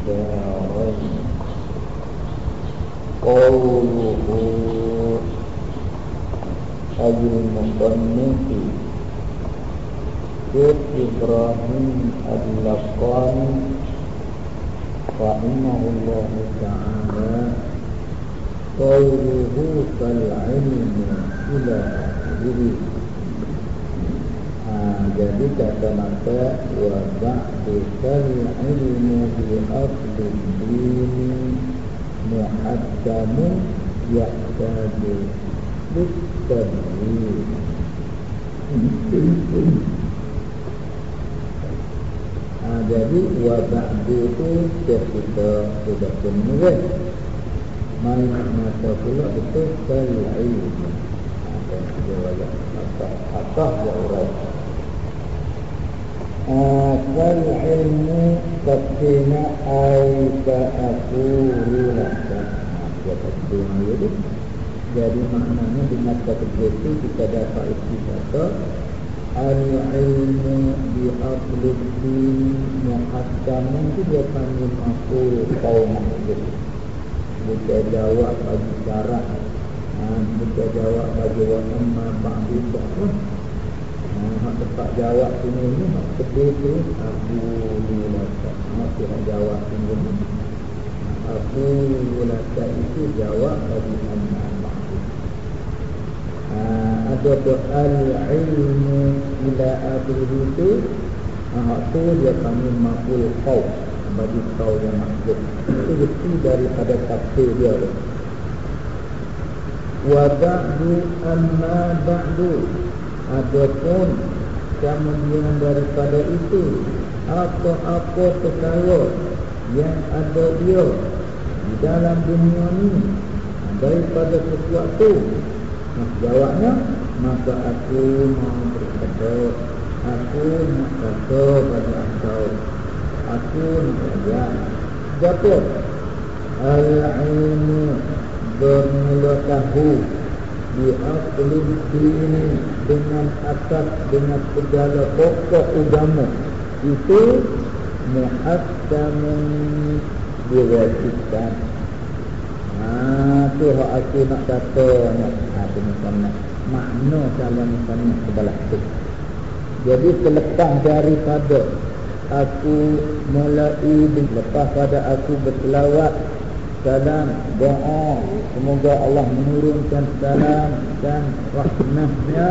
الدارين قوله أي المصنف شيخ إبراهيم اللقاني رحمه الله تعالى قوله فالعلم إلى آخره jadi kata maka wa ba'du kal ilmu bi asli dini muhaddamu yahtaju bitabri ha, jadi wa ba'du itu kita sudah penulis Mai mata pula itu kal ilmu ada dia wajah atas atas ya orang Tafsirnya Aika aku Lulaka Dia tafsirnya itu Jadi maknanya Di mata itu Kita dapat isi kata Al-ilmu Bi'aklubdi Muhakkamu Itu dia panggil Aku Kau maksud Buka jawab bagi syarat Buka jawab bagi Wa'amma Ba'du Ba'du Mak tempat jawab sini ni Mak sedih tu Aku lulasa Mak tidak jawab sini ni Aku lulasa itu jawab bagi anak ada tu al-ilmu ila akhir itu Mak tu dia panggil makul kau Bagi kau yang makhluk. Itu bukti daripada tafsir dia. Wa ba'du amma ba'du Adapun kemudian daripada itu apa-apa perkara yang ada dia di dalam dunia ini daripada sesuatu nah, jawabnya maka aku mau berkata aku nak kata pada engkau aku nak kata dapat al-ilmu bermula tahu di akhir ini dengan asas dengan segala pokok agama itu muhakkamun diwajibkan. Ha tu hak aku nak kata. Nak ha tu misalnya makna kalau misalnya sebelah tu. Jadi selepas daripada aku mulai lepas pada aku berselawat salam doa. Semoga Allah menurunkan salam dan rahmatnya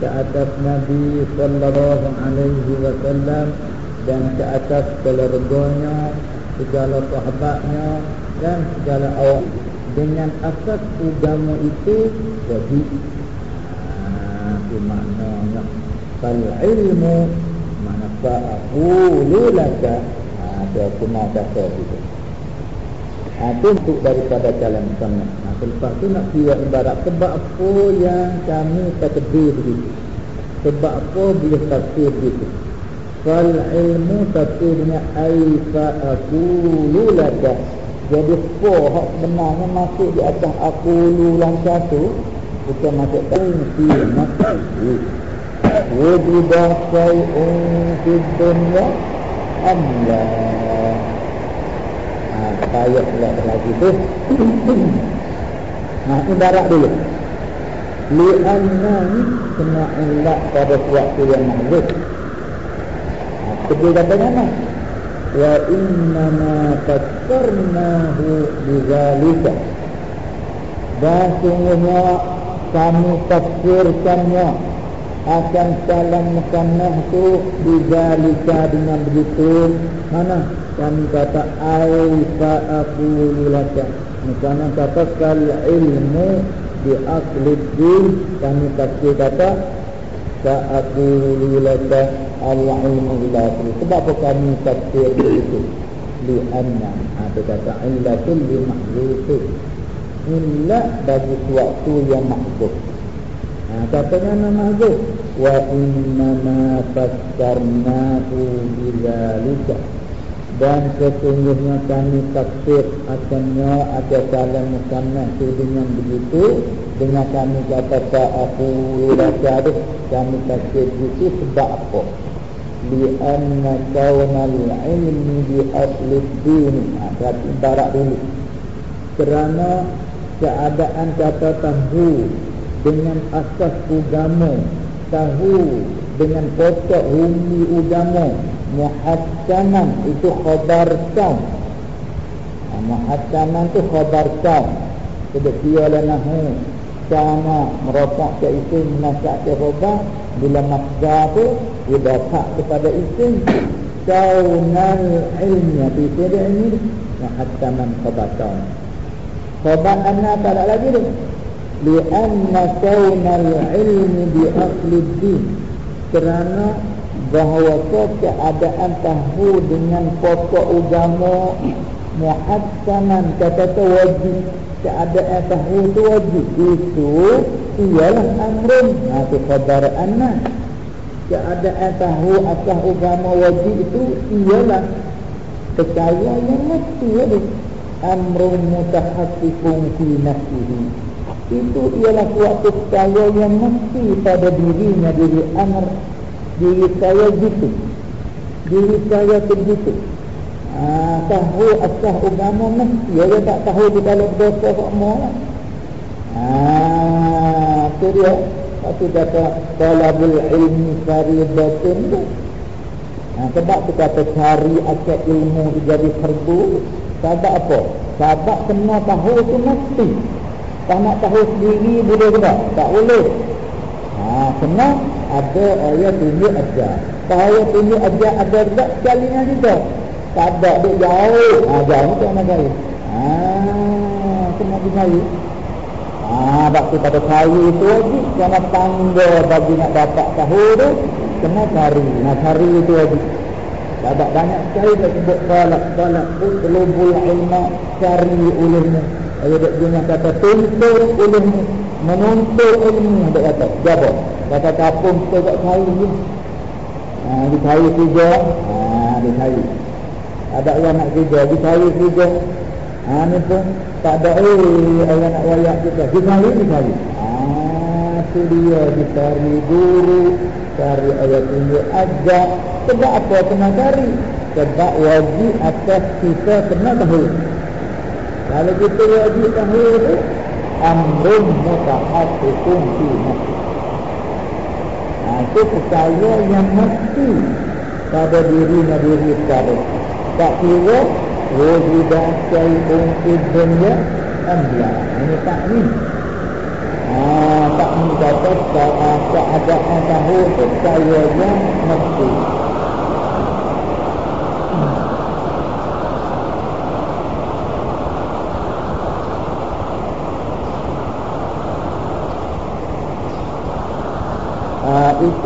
ke atas Nabi sallallahu alaihi wasallam dan ke atas keluarganya segala sahabatnya dan segala awak. Dengan asas agama itu jadi itu maknanya fal ilmu mana fa'ulu laka ada mau kata itu Ha, itu untuk daripada jalan sunnah. Ha, selepas tu nak kira ibarat. Sebab apa yang kami takdir begitu? Sebab apa boleh tafsir begitu? Fal ilmu tafsirnya aifa aku lulaka. Jadi apa hak sebenarnya masuk di atas aku lulaka tu? Bukan masuk tangsi masuk. Wujudah say'un fi dunya Allah payah pula lagi tu. Nah ibarat dulu. Li'anna ni kena ilak pada suatu yang mahzud kedua katanya mana wa innama fassarnahu bizalika. Dan sungguhnya kami tafsirkannya akan salam mukannah tu bizalika dengan begitu. Mana kami kata aifa aqulu laka misalnya kata kal ilmu di aslid din. Kami tafsir kata ka aqulu laka al ilmu ila akhir sebab apa kami tafsir begitu? Li anna ada kata illatul li mahzuf illa bagi suatu yang mahzuf Ha, katanya nama mahzuf wa inna ma fassarnahu bidzalika dan sesungguhnya kami tafsir akannya ada salam mukanah itu dengan begitu. Dengan kami kata aku rasa kami tafsir begitu sebab apa? Lianna kaunal ilmi di asli din ada ibarat dulu. Kerana keadaan kata tahu dengan asas agama tahu dengan pokok humi agama muhassanan itu khabar kam ha, muhassanan itu khabar kam sebetia lanahu sama meropak ke isim nasak ke khabar. Bila maksa tu dia dapat kepada isim kaunal ilmiah itu dia ini muhassanan khabar kam khabar anak tak ada lagi tu lianna kaunal ilmi bi asli din. Kerana bahawa keadaan tahu dengan pokok agama muhassanan kata tu wajib. Keadaan tahu tu wajib. Itu ialah amrun. Ha tu khabar anna keadaan tahu asal agama wajib itu ialah perkara yang mesti ada amrun mutahaqqifun fi nafsihi. Itu ialah suatu perkara yang mesti pada dirinya. Diri amr diri saya gitu. Diri saya begitu ah, tahu asah agama mesti dia tak tahu di dalam dosa semua lah. ah, itu dia. Satu kata talabul ilmi faridatun tu. Ah, sebab tu kata cari akal ilmu jadi fardu sebab apa? Sebab semua tahu tu mesti. Tak nak tahu sendiri boleh tak? Tak boleh. Ha, kena ada ayat tunjuk aja. Tak ayat tunjuk aja ada tak sekalinya juga. Tak ada dia jauh. Ha, jauh tu nak gaya. Ha, kena digaya. Ha, waktu pada kayu itu lagi. Kena tangga bagi nak dapat tahu tu. Kena cari. Nak cari itu lagi. Tak ada banyak sekali tak sebut balak. Balak pun terlubul ilmu cari ulumnya. Ayat dia guna kata tuntut ilmu Menuntut ilmu Dia kata Jabah Kata kapung kita tak cari ni ha, Dia cari kerja. Ha, Dia cari. Ada orang nak kerja Dia cari kerja. Ha, Ni pun Tak ada. Eh Orang nak wayak kita. Dia cari Dia cari. Ha, Itu dia. Dia cari guru Cari ayat tunjuk ajak Sebab apa kena cari? Sebab wajib atas kita kena tahu. Kalau kita wajib tahu itu Amrun mutahatikun fi Nah itu percaya yang mesti pada diri diri sekarang. Tak kira Wajidah syai'un ibnnya Amla Ini tak ni. Ah, tak ni kata keadaan tahu percaya yang mesti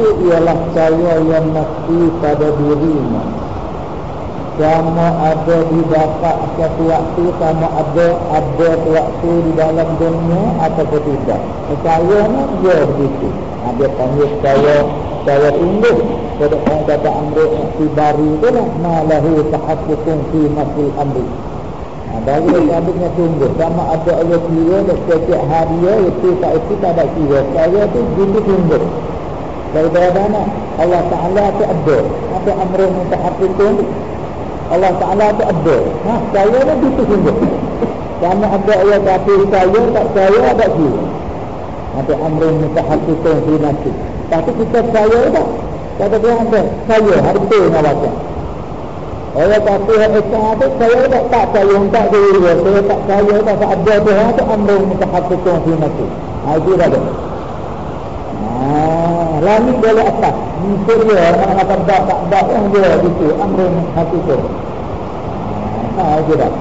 itu ialah saya yang mesti pada dirinya. Sama ada didapat satu waktu sama ada ada waktu di dalam dunia atau tidak. Saya ni dia begitu. Ada panggil saya saya tunggu pada orang kata amruk baru itu lah. Malahu tahakukun fi masul amri. Ha, dari sabitnya tunggu sama ada Allah kira setiap hari itu tak itu tak ada kira. Saya tu gitu tunggu Daripada mana? Allah Ta'ala tu ada. Apa amrun mutahafikun? Allah Ta'ala tu ada. Ha, saya ni itu sungguh. Sama ada ayat tapi saya tak saya ada kira. Apa amrun mutahafikun di nasi. Tapi kita saya tak. Kata dia ada. Saya harta yang wajah. Ayat tapi Esa tu saya tak tak saya tak diri. Saya tak saya tak ada Tuhan tu amrun mutahafikun di nasi. Ha, itu dah langit boleh atas. Mungkin dia orang kata tak tak tak yang dia gitu Amrin hati tu. Haa itu dah.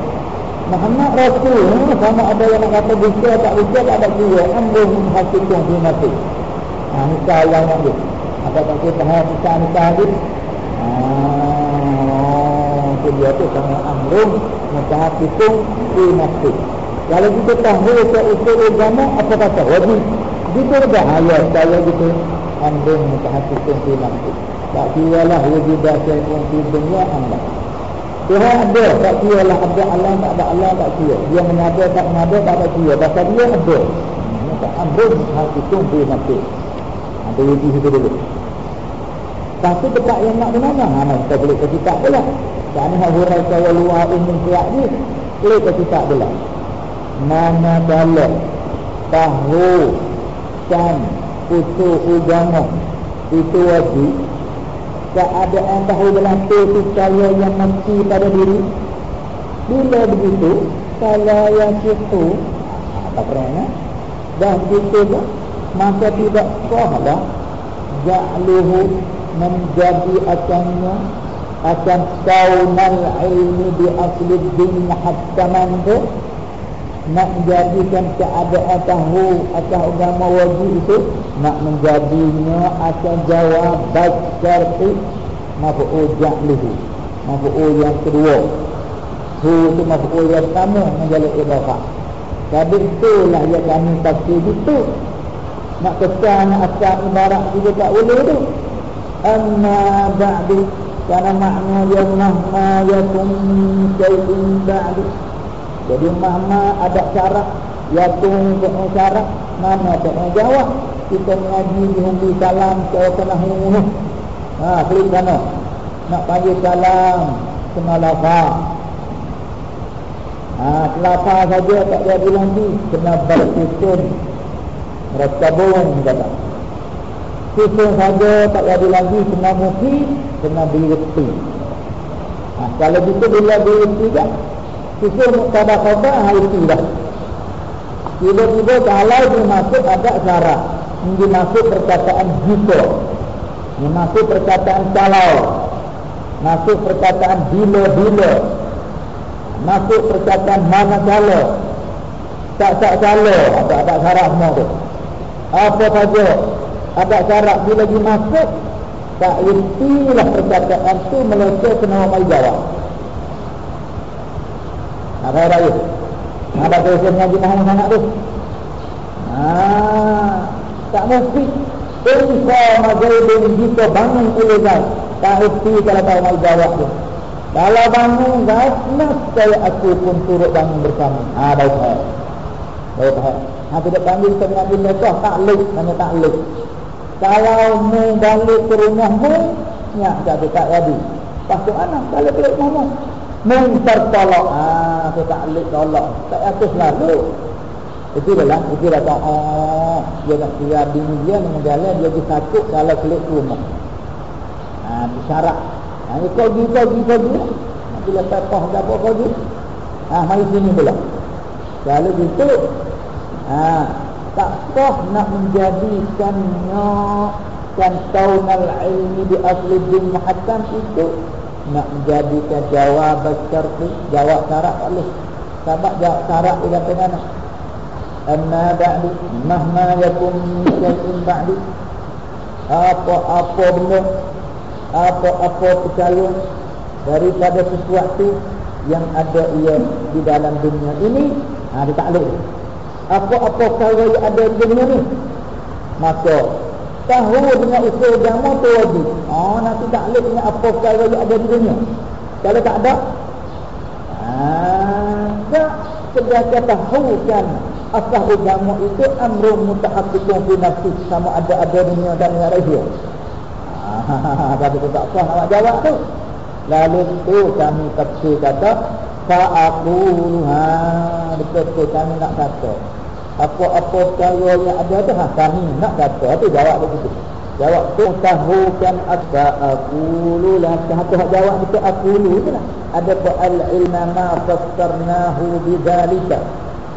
Muhammad Rasul sama ada yang nak kata bisa tak bisa tak ada kira Amrin hati tu yang mati Haa nikah yang nanti Apa tak kita tahu nikah nikah lagi Haa itu dia tu sama Amrin hati tu yang mati kalau kita tahu ke usul agama apa kata? Wajib juga ayat saya gitu andung mutahakkikun fi nafsi tak kiralah wujudah syai'un fi dunya anda Tuhan ada tak kiralah ada Allah tak ada Allah tak kira dia mengada tak mengada tak ada kira pasal dia ada maka andung mutahakkikun fi nafsi ada wujud itu dulu Lepas tu dekat yang nak di mana? Ha, kita boleh ke kitab pula. Tak hak hurai kaya luar umum kuat ni. Boleh ke kitab pula. Mana dalam tahu dan usul agama itu wajib. Keadaan berlaku itu saya yang mesti pada diri. Bila begitu kalau yang itu apa kerana dan itu pun maka tidak sah dah ja'luhu menjadi akannya akan kaunal ilmi di asli din muhattaman tu nak jadikan keadaan tahu akan agama wajib itu nak menjadinya akan jawab baik syarti mafu'ul ja'luhu mafu'ul yang kedua. Hu itu mafu'ul yang pertama menjadi idhafah jadi itulah yang kami tafsir itu. Nak kesan asal ibarat juga tak boleh tu. Amma ba'du karena makna yang mahma yakum syai'in ba'du jadi mahma ada syarat? Yakum syai'in syarat. Mana tak jawab? Kita mengaji di hundi salam cara kena humuh ha klik sana. Nak panggil salam. Kena lafaz ha lafaz saja tak jadi lagi kena bersusun Ratabun kata. Susun saja tak ada lagi kena mukti, kena direti. Ha, kalau gitu bila direti kan, susun muktada kata hal itu dah. Tiba-tiba kalau dia masuk ada syarat. Ini masuk perkataan jika. Ini masuk perkataan kalau. Masuk perkataan bila-bila. Masuk perkataan mana kalau. Tak-tak kalau. Ada-ada syarat semua tu apa saja ada syarat bila lagi masuk tak ertilah perkataan tu melainkan kena mai jawab ada raya? Ada dosa ngaji mahal sangat tu? Ah tak mesti. Insa mazaibin jika bangun ilegal Tak erti kalau tahu mau jawab tu. Kalau bangun guys Nas saya aku pun turut bangun bersama. Ah, baik Baik. Baik Ha tidak panggil kita mengambil nikah taklid mana taklid. Kalau mu balik ke rumah mu, ya tak tak jadi. Pasal anak balik ke rumah tertolak. Ha tu taklid tolak. Tak atas lalu. Itu adalah itu dah tahu oh dia nak kira bini dia dengan jalan dia pergi sakut kalau kelik rumah. Ha syarat. Ha ni kau kau pergi. Nanti lepas kau dah apa kau pergi. Ha mari sini pula. Kalau gitu ha, tak sah nak menjadikannya kan taunal ilmi di asli muhattam itu nak menjadikan jawab syarti jawab syarat boleh. Sebab jawab syarat dia kata amma ba'du mahma yakum syai'in ba'du. Apa-apa benda apa-apa percaya daripada sesuatu yang ada ia di dalam dunia ini ha, dia apa-apa perkara yang ada di dunia ni maka tahu dengan usul agama tu wajib. Oh nanti tak boleh dengan apa perkara yang ada di dunia. Kalau tak ada ah tak. Sebagai tahu kan asal agama itu amru mutahaqqqiqun fi nafsi sama ada ada dunia dan yang rahim ah tapi tak sah nak jawab tu. Lalu tu kami tafsir kata fa'aqulu ha betul kami nak kata apa-apa perkara yang ada tu ha kami nak kata tu jawab begitu. Jawab tu tahu kan asba aqulu la satu hak jawab itu tu lah. Ada al ilma ma fassarnahu bidzalika.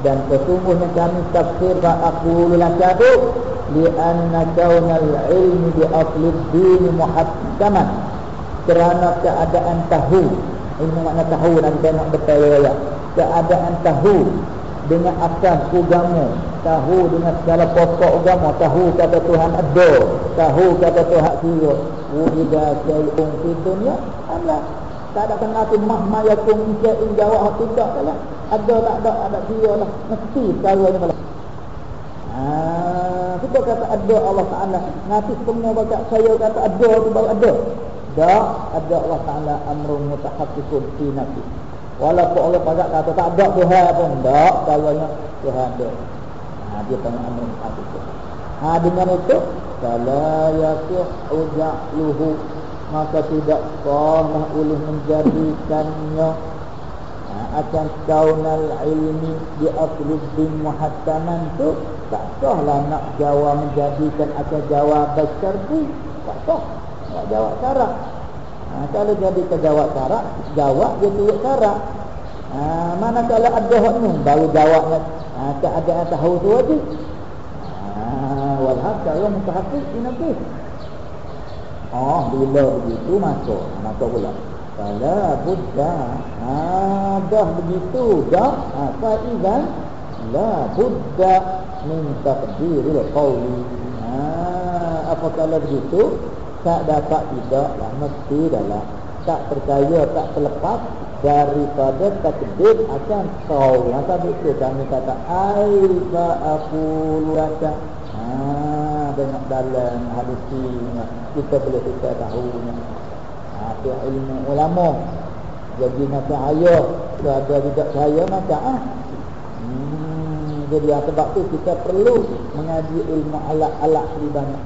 Dan sesungguhnya kami tafsir fa aqulu la tu? Li anna kaunal ilmi bi asli din muhakkaman. Kerana keadaan tahu ini makna tahu nanti nak betul ya. Keadaan tahu dengan asas agama tahu dengan segala pokok agama tahu kata Tuhan ada tahu kata Tuhan kira wujida syai'un fi dunia Allah tak ada kena tu mahmayakum syai'in jawab tidak lah ada tak ada ada kira lah mesti ni malah Ah, kita kata ada Allah Taala. Nanti semua baca saya kata ada tu baru ada. Tak ada Allah Taala amrun mutahaqqiqun fi nafsi. Walaupun Allah pajak kata tak ada Tuhan pun. Tak Kalaunya Tuhan ada ha, Dia tanya amin hati itu Ha dengan itu Fala yasih uja'luhu maka tidak sah oleh menjadikannya ha, akan kaunal ilmi di asluddin muhattaman tu tak sah lah nak jawab menjadikan akan jawab syar'i tak sah. Nak jawab syarat ha, kalau jadi kejawab syarat jawab dia turut syarat ha, mana kalau ada ni baru jawab ha, tak ada yang tahu tu aja ha, walhab kalau mutahafik ini nanti Oh, bila begitu masuk. Masuk pula. Fala buddha. Ha, dah begitu. Dah. Ha, Fa'idhan. La buddha min takdiril qawli. Ha, apa kalau begitu? Tak dapat tidak lah. Mesti dalam. Tak percaya, tak terlepas daripada takdir akan kau. Yang tadi itu kami kata, Aiba aku luraka. Haa banyak dalam hadis ini kita boleh kita tahu ha, itu ilmu ulama jadi macam ayah ada tidak saya macam ah hmm, jadi sebab tu kita perlu mengaji ilmu alat-alat lebih banyak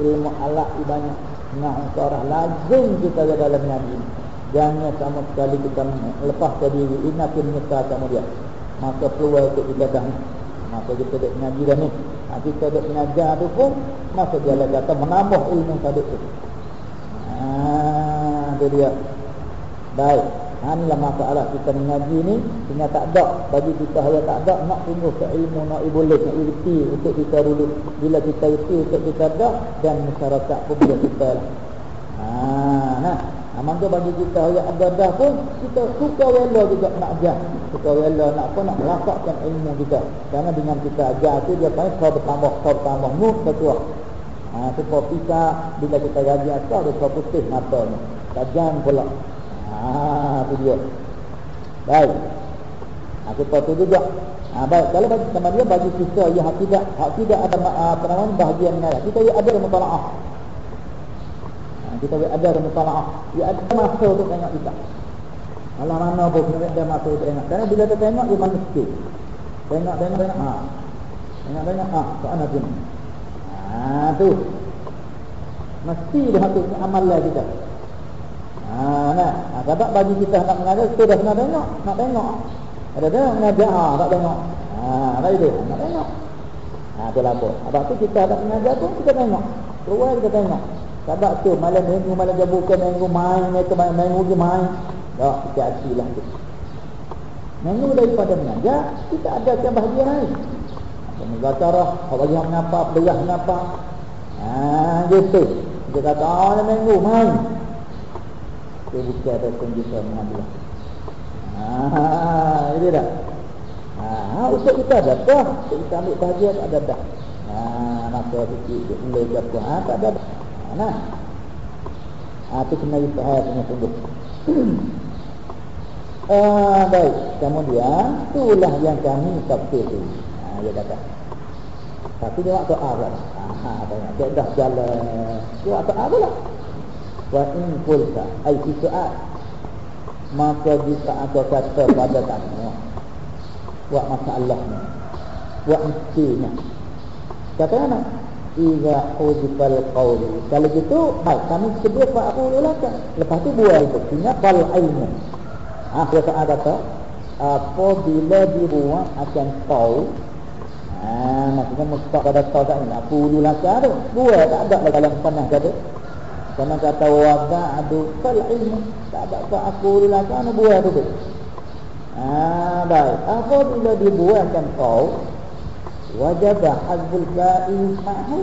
ilmu alat banyak. Nah seorang lazim kita ada dalam mengaji jangan sama sekali kita lepas tadi ini akan menyesal kemudian maka peluang untuk kita dah maka kita dah mengaji dah ni. Ha, kita duk mengajar tu pun masa dia lah kata menambah ilmu tadi tu. Ha, tu dia. Baik ha, inilah masalah kita mengaji ni sehingga tak ada bagi kita hanya tak ada nak tunggu ke ilmu nak boleh nak erti untuk kita dulu bila kita erti untuk kita ada dan masyarakat pun boleh kita lah ha, nah Ha, maka bagi kita yang ada dah pun kita suka rela juga nak ajar. Suka rela nak apa nak rasakkan ilmu kita. Karena dengan kita ajar tu dia paling kau bertambah, kau bertambah nur betul. Ha, supaya kita bila kita gaji asal dia kau putih mata ni. Tajam pula. Ha, tu dia. Baik. Ha, supaya tu juga. Ha, baik. Kalau bagi sama dia bagi kita yang tidak, tidak ada apa namanya bahagian ni. Kita ada mutalaah kita ada ada mutalaah dia ada masa untuk tengok kita Alah mana pun kita ada masa untuk tengok Karena bila kita tengok dia sikit Tengok, tengok, tengok ha. Tengok, tengok ha. Soal nanti Ha tu Mesti dia patut amalan kita Ha nah ha, Sebab bagi kita nak mengajar Kita dah pernah tengok Nak tengok Ada tengok mengajar ha, Tak tengok Ha Baik tu Nak tengok Ha tu lah Sebab tu kita ada mengajar pun Kita tengok Keluar kita tengok sebab tu malam minggu malam dia buka minggu main mereka main minggu dia main. Tak hati lah tu. Minggu daripada mengajar kita ada yang bahagia lain. Apa muzakarah, apa bagi mengapa, belah mengapa. Ha gitu. Dia kata ah minggu main. Dia buka ada kita mengambil. Ha ini dah. Ha untuk kita ada dah. Kita ambil bahagia tak ada dah. Ha maka sikit boleh jatuh. Ha tak ada dah. Nah. Ah itu kena istihad dengan sungguh. ah baik. Kemudian itulah yang kami tafsir itu. Ah dia kata. Tapi dia waktu awal. Ah banyak dia dah jalan. Dia waktu awal lah. Wa in qulta ai su'al. Maka jika ada kata pada tanya. Wa masalahnya. Wa intinya. Kata mana? Iza hudifal qawli Kalau gitu baik, Kami Pak Abu Lulaka Lepas tu buat itu Sehingga fal ilmu Ah, Dia kata Apabila dibuat akan tahu Ah, maksudnya mustak pada tahu tak ni Abu Lulaka tu Buat tak ada dalam panah kata Karena kata adu fal ilmu. Tak ada Lulaka ni buat tu? Ah, baik. Apabila dibuat akan tahu wajib hazbul fa'il ma'hu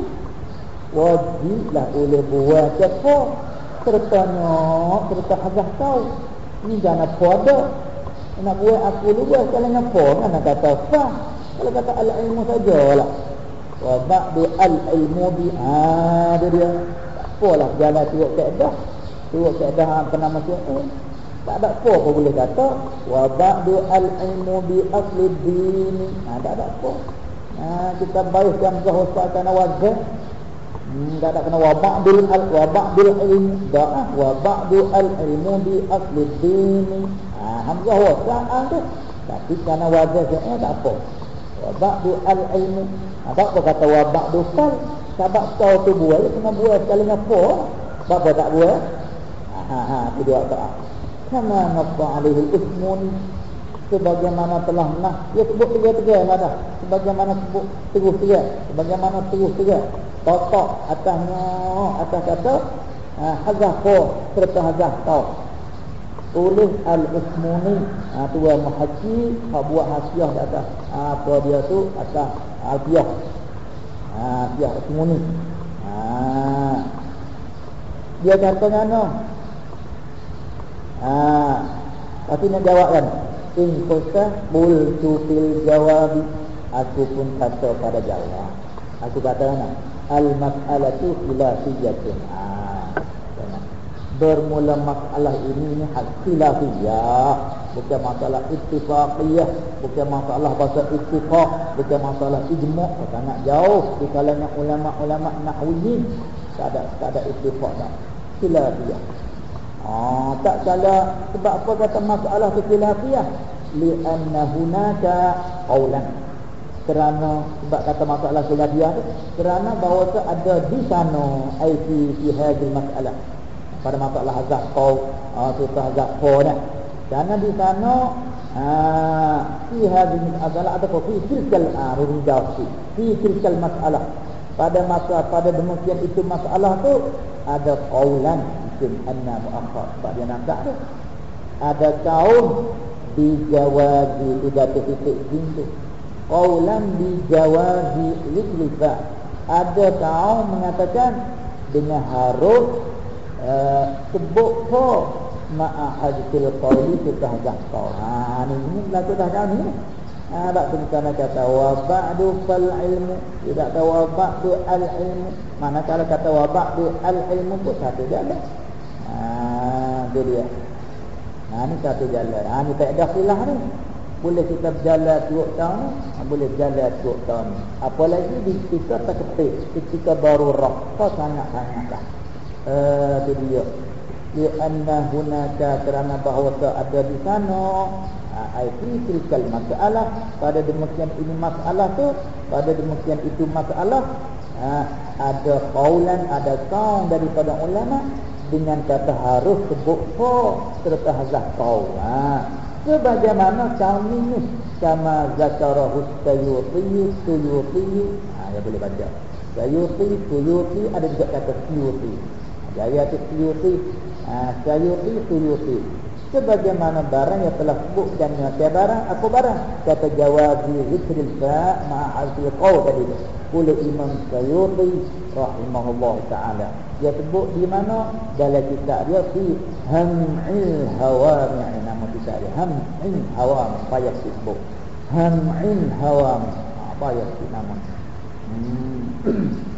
wajiblah oleh buah siapa sertanya serta hazah tahu ini jangan apa ada nak buat aku luas kalau ngapa mana kata sah kalau kata al ilmu sajalah. Wa ba'du al ilmu bi ada dia apalah jalan turut kaedah turut kaedah apa nama syi'un tak ada apa apa boleh kata wa ba'du al ilmu bi asli dini ha, tak ada apa. Ha, kita baik yang kena wajah hmm, tak ada kena wabak bil al wabak bil ilm. Dah wabak bil al ilmu bi asli dini ha, hamzah wasah tu. Tapi kena wajah je eh, tak apa. Wabak bil al ilmu apa apa kata wabak bil fal sebab kau tu buat kena buat sekali apa Apa tak buat? Ha ha itu dia tak. Kama nafa alaihi ismun. Sebagaimana telah nah. Dia sebut tiga-tiga ada sebagaimana sebut terus tiga sebagaimana terus tiga totok atasnya atas kata ha, hazah ko serta hazah tau tulis al-usmuni ha, tu yang mahaji hak buat hasiah di atas. Ha, apa dia tu? Atas al-fiyah ha, fiyah usmuni ha. dia kata mana ha. tapi nak jawab kan? In qulta qultu fil jawab aku pun kata pada jawab. Aku kata mana? Al mas'alatu khilafiyatun ah bermula masalah ini ni hak khilafiyah bukan masalah ittifaqiyah bukan masalah bahasa ittifaq bukan masalah ijma' sangat jauh di kalangan ulama-ulama nahwiyin tak ada tak ada ittifaq dah khilafiyah Ah, tak salah sebab apa kata masalah khilafiyah? Li'anna hunaka qawlan. Kerana sebab kata masalah khilafiyah kerana bahawa ada di sana ai fi hadhihi masalah. Pada masalah azab qaw, ah tu azab qaw dah. Kerana di sana ah fi hadhihi masalah ada fi tilkal arun jawfi. Fi tilkal masalah. Pada masa pada demikian itu masalah tu ada qawlan mungkin anna muakhar sebab dia nampak tu. Ada kaum dijawazi tidak titik pintu. Qaulan dijawazi liqlifa ada kaum mengatakan dengan harus uh, sebut ko ma'a hadithil qawli kau ha ni ni lagu dah ni ha tak kena kata wa ba'du fal ilmu tidak tahu wa ba'du al ilmu mana kalau kata wa ba'du al ilmu pun satu jalan Ha, itu dia. Ha, ni satu jalan. Ha, ni tak ada khilah ni. Boleh kita berjalan turut tahun. Ha, boleh berjalan turut tahun. Apalagi di kita tak kepik. Ketika baru rasa sangat-sangat lah. Uh, dia. Lianna hunaka kerana bahawa ada di sana. Ha, itu krikal masalah. Pada demikian ini masalah tu. Pada demikian itu masalah. Ha, ada kaulan, ada kaum daripada ulama dengan kata harus sebut ko serta hazah kau ha. sebagaimana kami ni sama zakarahu sayyuti sayyuti ha, ya boleh baca sayyuti sayyuti ada juga kata sayyuti jaya tu sayyuti ha, sayyuti sayyuti sebagaimana barang yang telah sebut dan nyata barang apa barang. Kata jawabi zikril fa ma'azil qaw tadi oleh Imam Sayyuti rahimahullah taala. Dia sebut di mana? Dalam kitab dia fi ham'il hawami. Nama kitab dia ham'il hawami. Payah sebut? Ham'il hawami. Apa ya nama? Hmm.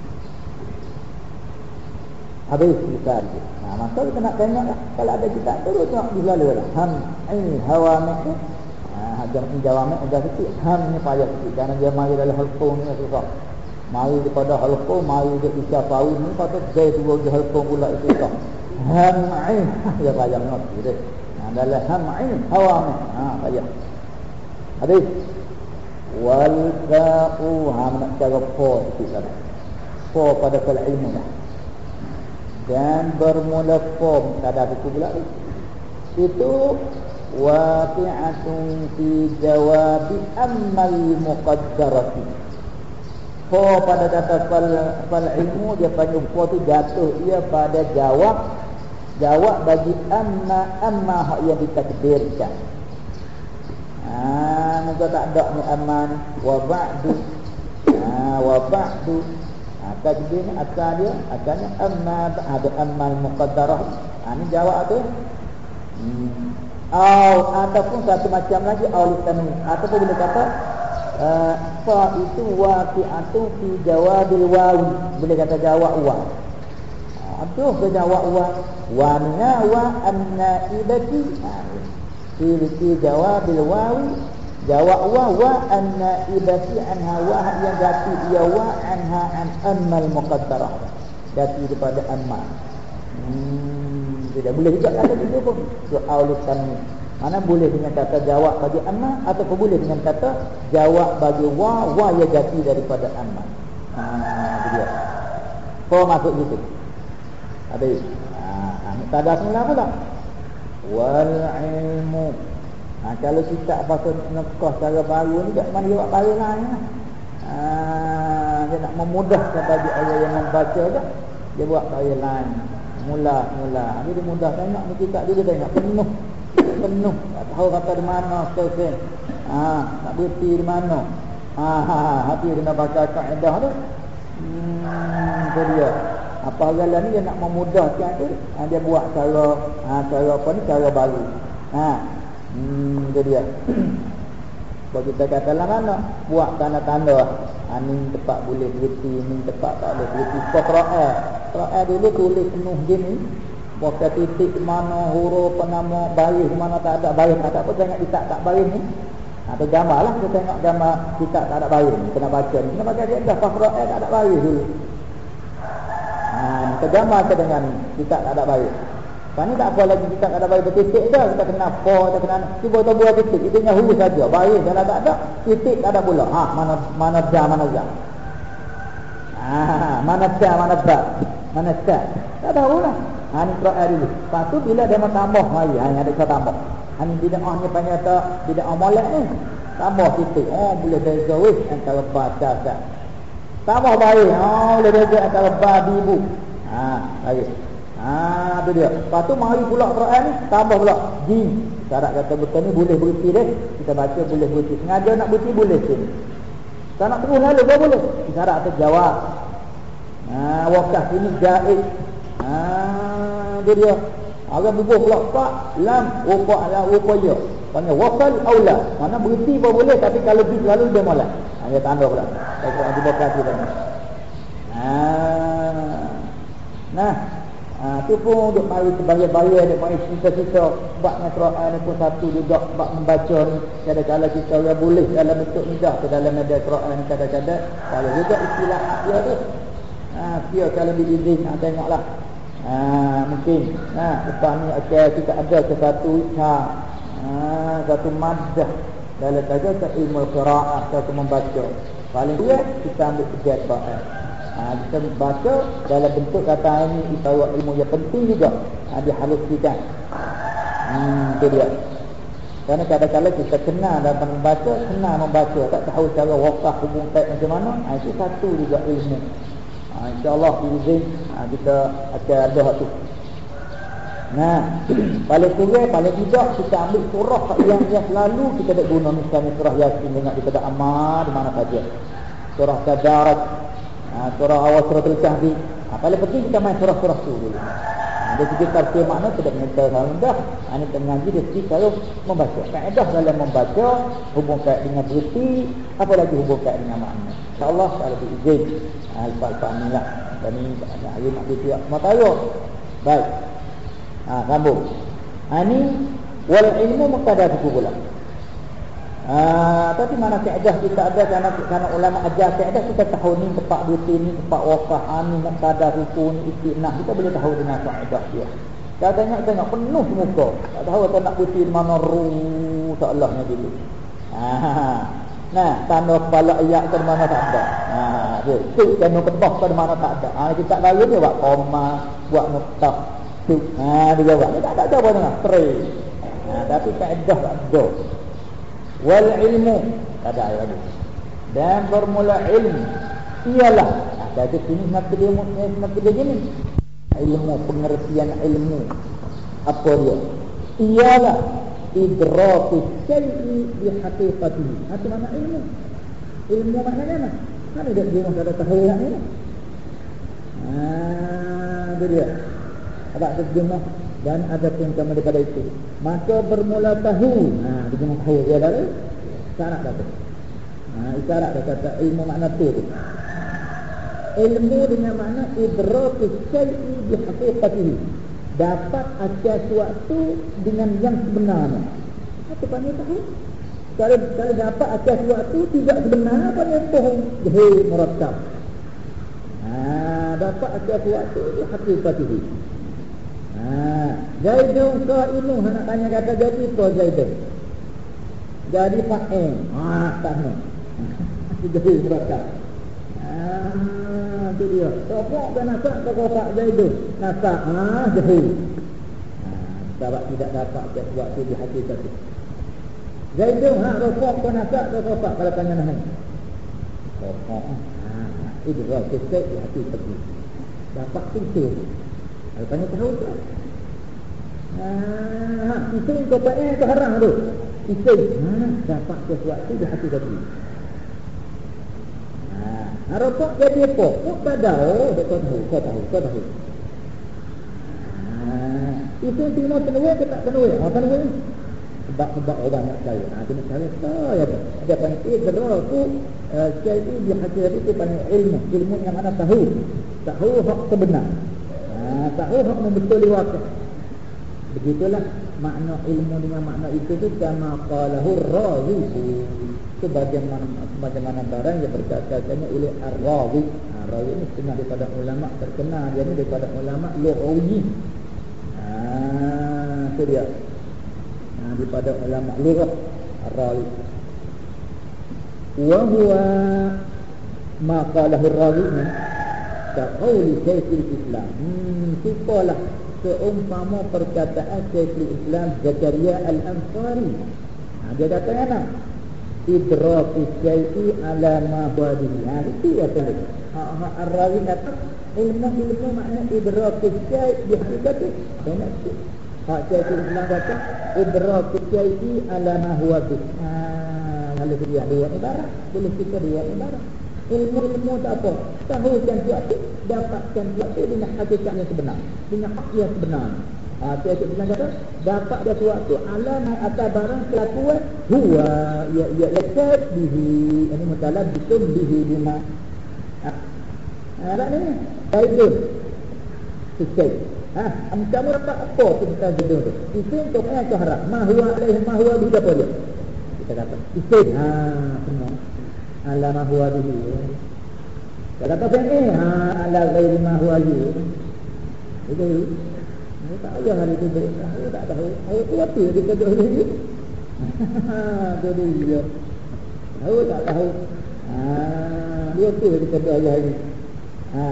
habis kitab dia nah maka kita nak tengok lah kalau ada kitab terus tengok di lalu lah ham'il hawami tu Ha, jam jawab ni dah sikit. Ham ni payah sikit. Kerana dia mari dalam halqum ni susah. Mari daripada halqum, mari dia isya pawi ni jai tu bagi halqum pula itu tak. Ham'in ya payah not gitu. Nah, dalam ham'in hawam. Ha payah. Hadis wal qa'u ha nak cara po sikit lah. Po pada kal ilmu dah. Dan bermula po kada itu pula itu waqi'atun fi jawabi ammal muqaddarati Fa pada kata fal, fal ilmu dia panggil fa tu jatuh ia pada jawab jawab bagi amma amma hak yang ditakdirkan. Ha, muka tak ada ni aman wa ba'du. Ha, wa ba'du. Ha, ni asal dia asalnya amma ada amma muqaddarah. Ha, ni jawab tu. Hmm. Au ataupun satu macam lagi aulutan ataupun boleh kata uh, fa itu waqi'atu fi jawabil wawi boleh kata jawab wa aduh ke jawab wa wa wa an-naibati fi fi jawabil wawi jawab wa wa an-naibati anha wa yang dati dia wa anha an ammal muqaddarah dati daripada amma hmm, tidak boleh juga kata begitu pun soal tanmi mana boleh dengan kata jawab bagi amma atau boleh dengan kata jawab bagi wa wa yang jati daripada amma. Ha dia. Apa maksud gitu? Habis. Ha, ha muktada semula pula. Wal ilmu. Ha, kalau kita pasal nekah cara baru ni tak mana buat baru lain lah. Ha, dia nak memudahkan bagi orang yang membaca je. Dia buat baru lain. Mula-mula. Dia mudah tengok ni kita dia tengok penuh. Penuh. Tak tahu kata di mana seterusnya. Ha, nak berhenti di mana. Ha, ha, ha. Hati kena baca kaedah tu. Hmm, itu dia. Apa hal ni dia nak memudahkan tu, ha, dia buat cara ha, cara apa ni cara baru. Ha. Hmm, itu dia. Kalau kita kata lah mana buat tanda-tanda ha, ni tempat boleh berhenti, ni tempat tak boleh berhenti. Qiraat. Qiraat dulu tulis penuh gini. Bukan titik mana huruf penama baris mana tak ada baris tak ada apa jangan kita tak baris ni. Atau gambar lah kita tengok gambar kita tak ada baris ni kena baca ni. Kena baca dia dah Qiraat tak ada baris dulu. Ha, kita gambar ke dengan kita tak ada baris. Ni tak apa lagi kita ada baris bertitik dah kita kena for kita kena cuba tu buat titik itu nya huruf saja. Baris kalau tak ada titik tak ada pula. Ha mana mana dah mana dah. Ha mana dah mana dah. Mana dah. Tak tahu lah. Ha ni Quran dulu. Lepas tu bila dia mau tambah mari ha ada kita tambah. Ha ni oh ni panggil tak tidak molek ni. Tambah titik. Oh boleh beza weh antara baca dah. Tambah baik. Oh, boleh beza antara babi ibu. Ha, baik. Ha, tu dia. Lepas tu mari pula Quran ni, tambah pula jin. Syarat kata betul ni boleh berhenti deh. Kita baca boleh berhenti. Sengaja nak berhenti boleh sini. Tak nak terus lalu dah boleh. Syarat tu jawab. Ha, wakaf ini gaib. Ha, tu dia. Orang bubuh pula pak lam rupa ala rupa ya. Panggil wasal aula. Mana berhenti pun boleh tapi kalau bis lalu dia malas. Ha, dia tanda pula. Saya nak kasih tadi. Ha. Nah, ha, tu pun untuk mari sebayar-bayar dia mari cerita-cerita bab Quran ni pun satu juga bab membaca ni. Kadang-kadang kita yang boleh dalam bentuk mudah ke dalam media Quran kadang-kadang kalau juga istilah dia tu. Ha, dia kalau diizin ha, tengoklah. Ha, mungkin. Nah, depan ni okay, kita ada ke satu ha, ha, satu madah dalam saja ilmu qiraah atau membaca. Paling dia kita ambil kerja Quran. Ha, kita baca dalam bentuk kata ini bawa ilmu yang penting juga. Ha, dihaluskan. Hmm, itu dia. Karena kadang-kadang kita kenal dalam membaca, kenal membaca. Tak tahu cara wakaf hubung tak macam mana. Ha, itu satu juga ilmu. Ha, InsyaAllah izin ha, kita akan ada tu. Nah, paling kurang, paling tidak kita ambil surah yang yang selalu kita nak guna misalnya surah Yasin dengan kita dah amal di mana saja. Surah Tabarak, ha, surah awal surah Al-Kahfi. Ha, paling penting kita main surah-surah tu dulu. Ha, dari segi tartib makna tidak mengenal hal rendah. Ha, ini mengaji dari segi kalau membaca. Kaedah dalam membaca, hubung kait dengan berhenti, apalagi hubung kait dengan makna. InsyaAllah kalau diizin. Ha, lepas-lepas ni lah. Dan ini, hari nak berhenti. Mataya. Baik. Ha, sambung. Ha, ni wal ilmu buku pula. Tapi mana kaedah kita ada kerana, kerana ulama ajar kaedah kita tahu ni tempat buti ni tempat wakaf ha, ni muqtada buku ni istinah kita boleh tahu dengan kaedah dia. Kita tengok tengok penuh muka. Tak tahu atau nak buti mana ru seolahnya dulu. Ha, nah, tanda kepala ayat ke mana tak ada. Ha, dia. Tu kena kebah ke mana tak ada. Ha, kita tak lalu dia buat koma, buat nuktah. Tu, ha, dia jawab. Dia tak ada jawab dengan tray. Ha, tapi kaedah tak ada. Wal ilmu. Ada lagi. Dan bermula ilmu. Ialah. Dari sini nak dia, nak dia gini. Ilmu, pengertian ilmu. Apa dia? Ialah. Idraku syai'i bihaqiqatihi. Ha, itu mana ilmu? Ilmu maknanya mana? Mana dia dia ada tahu ini? Ah, itu dia ada terjemah dan ada pun daripada itu. Maka bermula tahu. Ha, terjemah tahu dia dah. Syarat dah tu. Ha, isyarat dah kata ilmu makna tu. Ilmu dengan makna idraku syai'i bihaqiqatihi. Dapat akal suatu dengan yang sebenarnya. Apa panggil tahu? Kalau, kalau dapat akal suatu tidak sebenar, apa yang bohong? Hei, merakam. Ha, dapat akal suatu bihaqiqatihi. Ha, Zaidun qa'imu nak tanya kata jadi tu Zaidun. Jadi fa'il. Ha, tak nak. Jadi berkata. Ha, tu dia. Topok ke nasak ke kotak Zaidun? Nasak. Ah. Ha, sebab tidak dapat waktu di hati satu. Zaidun, ha, rokok ke nasak ke kotak kalau tanya nahan? Rokok. Ha, itu rokok kesek di hati satu. Dapat pintu. Kalau tanya tahu tak? Ha, ha, itu kau pakai ke haram tu? Itu, ha, dapat sesuatu di hati satu. Ha, rokok jadi apa? Kau pada oh, kau tahu, kau tahu, kau tahu. Ha, itu tino tenue ke tak tenue? Oh, tenue. Sebab sebab orang nak cari. Ha, kena cari. Oh, ya. Dia panggil tu cari uh, di hati itu panggil ilmu. Ilmu yang mana tahu. Tahu hak sebenar. Ha, tahu hak membetuli waktu. Begitulah makna ilmu dengan makna itu tu sama qalahu rawi sebagaimana sebagaimana barang yang berkata-katanya oleh ar-rawi. Ar-rawi ini setengah daripada ulama terkenal. Dia ni daripada ulama lughawi ah itu dia. Ha, daripada ulama lughah ar-rawi. Wa huwa ma qalahu ar-rawi ka qawli syaikhul islam hmm sipalah seumpama perkataan Syekhul Islam Zakaria Al-Ansari. Ha, dia kata apa? Idraku syai'i ala ma bihi. Ha, itu ya tulis. Ha, ha, Ar-Rawi kata ilmu-ilmu makna idraku syai' di hakikat itu. Benar itu. Ha, Syekhul Islam kata idraku syai'i ala ma bihi. Ha, lalu dia dua ibarat. Boleh kita dua ibarat. Ilmu-ilmu tak apa. Tahukan sesuatu, dapatkan sesuatu dengan hakikat yang sebenar. Dengan hak yang sebenar. Ha, saya cik bilang kata, dapat dia sesuatu alam atau barang kelakuan huwa ya ya ya bihi. Ini mutalab bisun bihi bima. Ha? Ada ni? Baikun sikit. Ha? Kamu dapat apa tentang jodoh tu? Itu untuk yang harap ma huwa alaihi ma huwa bihi dia kita dapat. Sikit ha semua ala ma huwa bihi kalau kata ni ha ala ghairi ma huwa bihi itu ini tak ada hari itu tak tahu. Saya tu apa dia kata dia tu dia. Tahu tak tahu? Ha dia tu dia kata ayah ini ha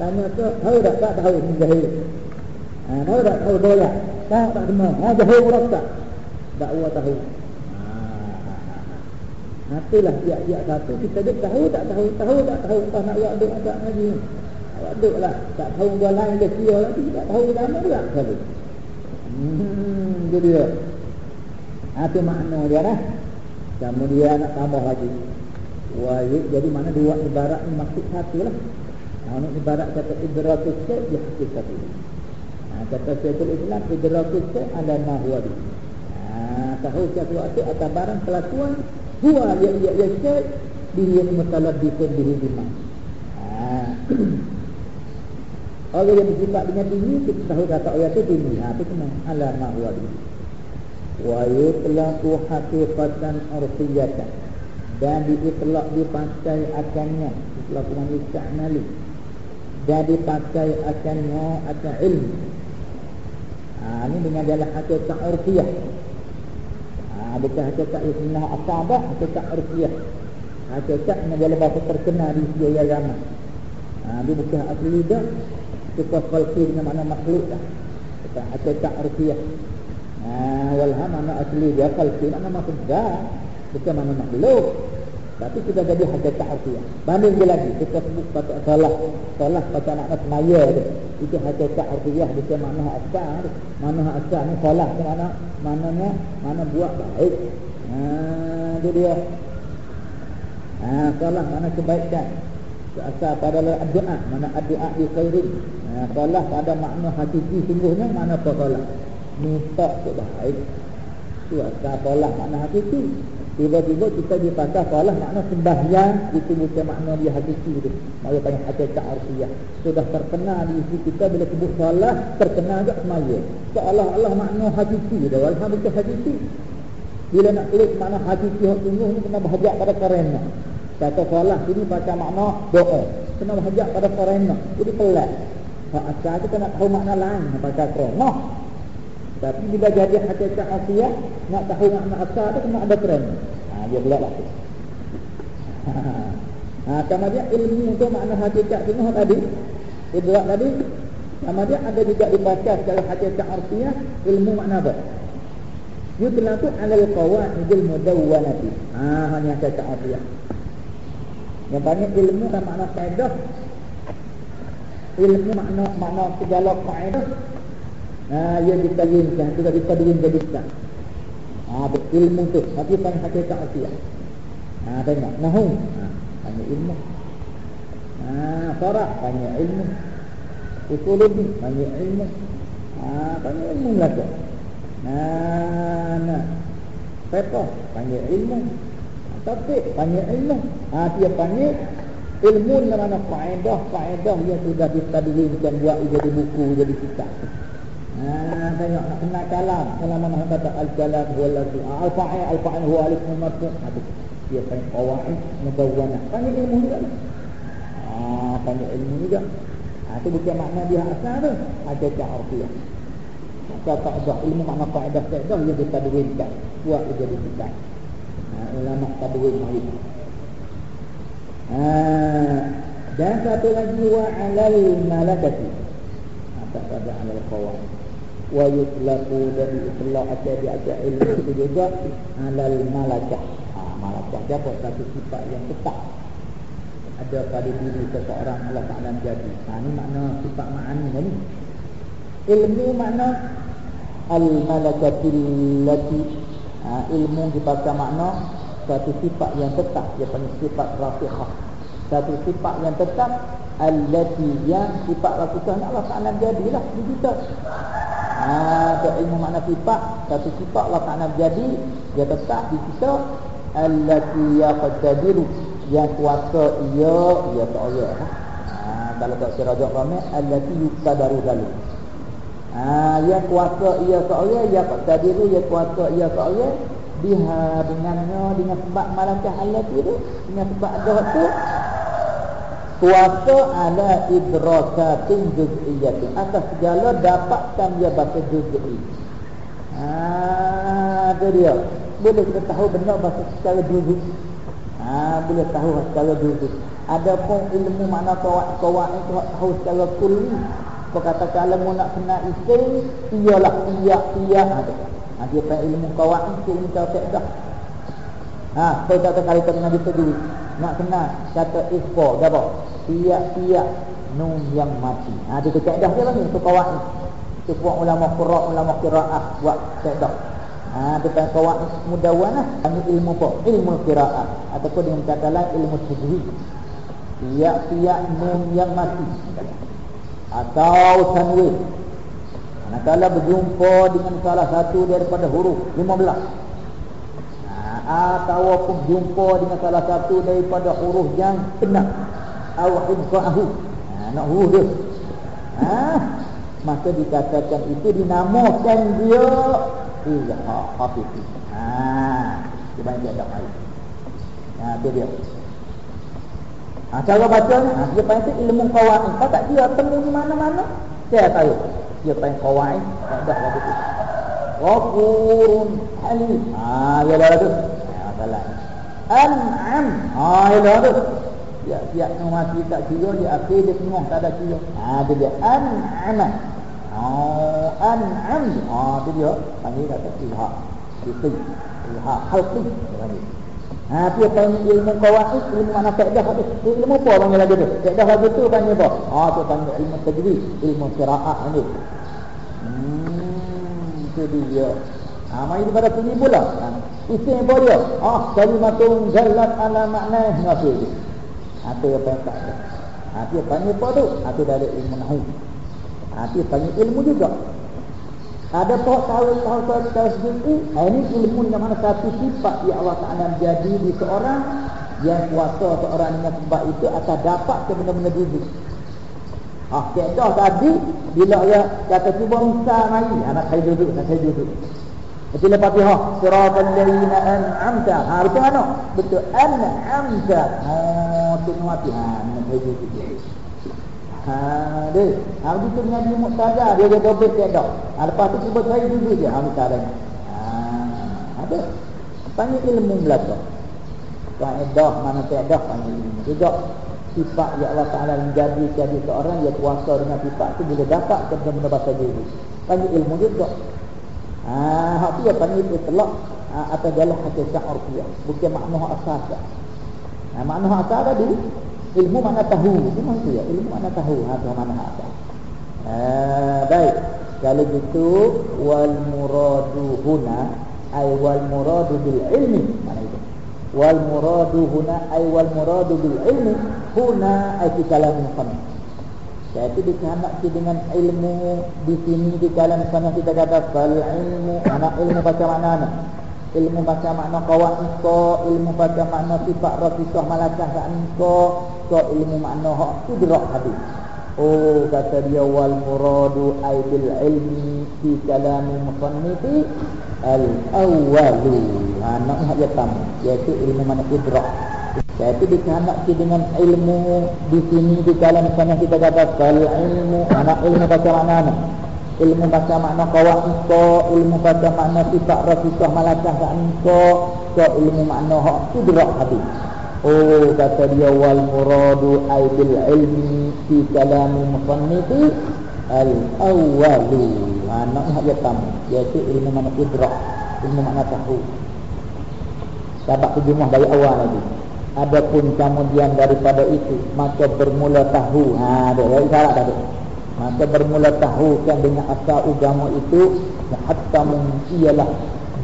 tanya tu tahu tak tak tahu ni jahil? Ha tahu tak tahu doyak tak tak semua. Ha jahil orang tak? Dakwah tahu Itulah tiap-tiap satu. Kita duk tahu tak tahu Tahu tak tahu. Tak nak buat duk agak lagi Awak duk lah. Tak tahu buat lain dia kira lagi Tak tahu nama pula Kali Hmm Itu dia. Itu makna dia lah. Kemudian nak tambah lagi. Wajib Jadi mana dua ibarat ni maksud satu lah. Ini ibarat kata Idratul Syed Dia hasil satu. Ha, Kata Syedul Islam Idratul Syed Ada mahwadi ha, Tahu sesuatu Atau barang kelakuan huwa ya ya ya syai bihi mutalabbisun bihi bima ha. orang yang bersifat dengan tinggi kita tahu kata ayat itu tinggi ha itu kena ala ma huwa bihi wa yutlaqu haqiqatan urfiyatan dan diitlaq dipakai akannya. Itlaq dengan isti'mali dan dipakai akannya akan ilmu. Ha, ini dengan jalan hakikat urfiyah Adakah hakikat Islam asabah Hakikat Rupiah Hakikat menjadi bahasa terkenal di sisi agama ha, Dia bukan asli dah. Kita falki dengan makna makhluk dah. Hakikat Rupiah ha, Walham mana asli dia falki Makna makhluk dah. Bukan makna makhluk tapi kita jadi hakikat artiah. Banding dia lagi. Kita sebut patut salah. Salah patut nak semaya tu. Itu hakikat artiah. Bukan makna asal. Mana asal ni salah tu mana? Mananya mana buat baik. Ha, itu dia. Ha, salah mana kebaikan. Asal pada doa. Mana doa di khairin. Ha, salah pada makna hakiki sungguhnya. Mana apa salah. Minta tu baik. Itu asal salah makna hakiki. Tiba-tiba kita dipakai salah makna sembahyang itu bukan makna dia hakiki itu. Maka panggil hakikat arsiah. Sudah terkenal di sisi kita bila sebut salah terkenal juga semaya. Seolah Allah makna hakiki itu. Alhamdulillah hakiki. Bila nak klik makna hakiki yang sungguh ini kena berhajat pada karena. Kata salah ini baca makna doa. Kena berhajat pada karena. Jadi pelat. Pak asal kita nak tahu makna lain baca karena. Tapi bila jadi hakikat asiyah Nak tahu makna asal tu kena ada keren ha, Dia belak lah Ha, sama dia ilmu tu makna hakikat semua tadi. Idrak tadi. Sama dia ada juga dibaca secara hakikat artiah. Ilmu makna apa? Yutlatu alal qawaidil mudawwanati. Ha, hanya hakikat artiah. Yang banyak ilmu dan makna kaedah. Ilmu makna makna segala kaedah. Ha, yang ditalinkan. Sudah ditalinkan jadi sah. Ha, ilmu tu. Tapi banyak hakikat artiah. Ha, tengok. Nahum. Ha banyak ilmu. Ha, farah banyak ilmu. Usuluddin banyak ilmu. Ha, banyak ilmu lah tu. Nah, nah. Fiqh banyak ilmu. Tapi banyak ilmu. Ha, dia banyak ilmu mana faedah faedah yang sudah ditadwinkan buat jadi buku jadi kitab. Ha, tengok nak kenal kalam. Kalau mana kata al-kalam huwa al-fa'il al-fa'il huwa al-ismu marfu'. Ha, dia panggil qawaid mudawwanah panggil ilmu juga. Ah panggil ilmu juga. Ah tu bukan makna dia asal tu. Ada ta'arfiyah maka tak ada ilmu makna kaedah kaedah yang ditadwinkan buat dia jadi kitab ah ulama tadwin mari. Ah dan satu lagi wa alal malakati. Apa pada alal qawaid wa yutlaqu dari itlaq ada di ada ilmu itu juga alal malakah malakah siapa satu sifat yang tetap ada pada diri seseorang Allah Ta'ala jadi ha, ini makna sifat ma'ani ni. Ilmu makna al-malakatil lati. Ha, ilmu dipakai makna satu sifat yang tetap dia panggil sifat rafiqah. Satu sifat yang tetap al-lati. Yang sifat rafiqah Allah Ta'ala jadilah di kita ha, ilmu makna sifat. Satu sifat Allah Ta'ala jadi dia tetap di kita allati yaqtadiru. Yang kuasa ia ia tak ada ha? ha kalau tak sirajak ramai allati yuqtadaru dalu. Ha yang kuasa ia tak ada yaqtadiru. Yang kuasa ia tak ada biha dengannya dengan sebab malakah allati itu dengan sebab ada tu kuasa ala idrakatin juz'iyatin atas segala dapatkan dia bahasa juz'i ha tu dia boleh kita tahu benda bahasa secara duduk. Ha, boleh tahu secara duduk. Ada pun ilmu makna kawat itu tahu secara kulli. Kata kalau mau nak kena isim, iyalah iya iya ada. Ha, dia pakai ilmu kawat itu kita tak dah. Ha, kalau tak kali kita kita dulu. Nak kena kata ispo, apa? Iya nun yang mati. Ha, dia tak dah dia lah ni, itu kawat ni. Itu buat ulama Quran, ulama qiraah buat tak dah. Ha, tentang kawaid mudawanah Ini ilmu apa? Ilmu kiraat Ataupun dengan kata lain ilmu tajwid Tiap-tiap nun yang mati Atau tanwid Manakala berjumpa dengan salah satu daripada huruf 15 Ataupun berjumpa dengan salah satu daripada huruf yang kena Awahibka'ahu ha, Nak huruf dia ha, Maka dikatakan itu dinamakan dia Iya, ha, hafifi. Ha, dia banyak ada air. Ha, tu dia. Ha, cara baca ha, dia panggil ilmu kawaid. Kau tak dia temu di mana-mana? Saya tahu. Dia panggil kawaid, tak dah lagi tu. Ghafurun halim. Ha, ya dah tu. Ha. An'am. Ha, dah tu. Ya, siap nak mati tak kira, dia akhir dia tengah tak ada kira. Ha, dia dia. An'amah. Oh, an'am. Ah, tu dia. Panggil kata ilha. Itu. Ilha halqi. Ha, dia panggil ilmu kawaid, ilmu mana faedah tu. Ilmu apa panggil lagi tu? Faedah lagi tu panggil apa? Ah, tu panggil ilmu tajwid, ilmu qiraah ni. Hmm, itu dia. Ha, mari pada sini pula. Ha, isim apa dia? Ah, kalimatun jallat ala makna. Ha, tu apa yang tak ada. Ha, dia panggil apa tu? Ha, tu dari ilmu nahu. Ha, dia panggil ilmu juga. Ada pun tahu tahu tahu tahu. Ha, ini ilmu yang mana satu sifat yang Allah Taala jadi di seorang yang kuasa seorang dengan sebab itu akan dapat ke benda-benda duduk. Ah, ha, dah tadi bila dia kata cuba Musa mari, anak saya duduk, anak saya duduk. Betul Fatihah, siratal ladzina an'amta. Ha, betul mana? Betul an'amta. Oh, tu mati. Ha, nak saya duduk. Ha, dia. Ha, begitu dengan dia muktada, dia dia dobel ke dak. Ha, lepas tu cuba cari dulu dia ha muktada. Ha, ada. Panggil ilmu belaka. Kaedah mana kaedah panggil ilmu juga sifat yang Allah Ta'ala menjadi jadi seorang yang kuasa dengan sifat itu bila dapat benda-benda bahasa diri panggil ilmu juga Hak tu ya panggil itlaq ah, atau jalan syahr dia. Bukan makna asal. Ah, makna hak asal tadi ilmu mana tahu. Itu maksud ya, ilmu mana tahu. Ha tu mana asal. Ah, baik. Kalau gitu wal muradu huna ay wal muradu bil ilmi mana itu? Wal muradu huna ay wal muradu bil ilmi huna ay kalam fanni. Jadi dikehendaki dengan ilmu di sini di dalam sana kita kata fal ilmu anak ilmu baca makna mana? Ilmu baca makna kawan engkau, ilmu baca makna sifat rafiqah malakah kat engkau, so ilmu makna hak tu dirak hadis. Oh kata dia wal muradu ay bil ilmi fi kalam musannifi al awwalu. Anak ha, hak tamu iaitu ilmu mana idrak tapi dikehendaki dengan ilmu di sini di dalam sana kita kata kal ilmu anak ilmu baca makna ilmu baca makna kawan engkau ilmu baca makna sifat rasulullah malakah kat engkau so ilmu makna hak tu berat hati. Oh kata dia wal muradu ay bil ilmi fi kalami musannifi al awwalu anak hak ya tamu iaitu ilmu makna idrak ilmu makna tahu sebab terjemah dari awal lagi Adapun kemudian daripada itu maka bermula tahu ha ada dari salah tadi. Maka bermula tahu kan dengan asal agama itu muhattamun ialah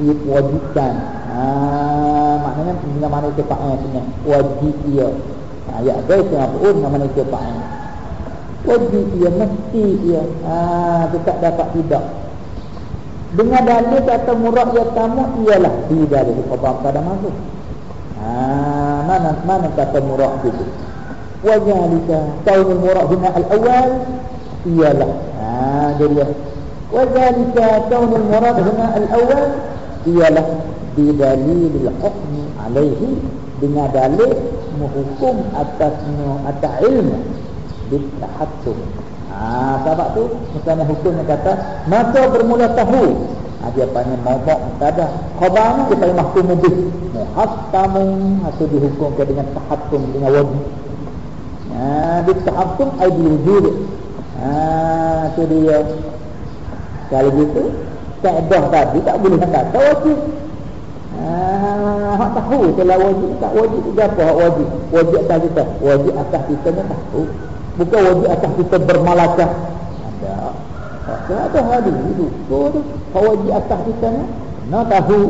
diwajibkan. Ha maknanya dengan mana itu pak punya wajib ia. Ha ya ada siapa pun mana itu pak Wajib ia mesti ia. Ha tetap dapat tidak. Dengan dalil kata murad ya tamu ialah tidak ada apa pada masuk. Ah, mana mana kata murad itu? Wajalika kaunul murad huna al-awwal iyalah. Ah, jadi wajalika kaunul murad huna al-awwal iyalah bi dalil al-hukm alaihi dengan dalil menghukum atasnya atas ilmu bitahattum. Ah, sebab tu misalnya hukumnya kata masa bermula tahu ha, dia panggil momok mutada khabar ni dia panggil mahkum mubih muhattamun atau dihukumkan dengan tahattum dengan wajib. Ha, di tahattum ay di wujud. Ha, tu dia. Kalau gitu kaedah tadi tak boleh nak kata wajib. Ha, tahu kalau wajib tak wajib juga apa wajib? Wajib atas kita. Wajib atas kita ni tahu. Bukan wajib atas kita bermalakah. tak ada hadis itu. Tu kau di atas kita ni. Nak tahu.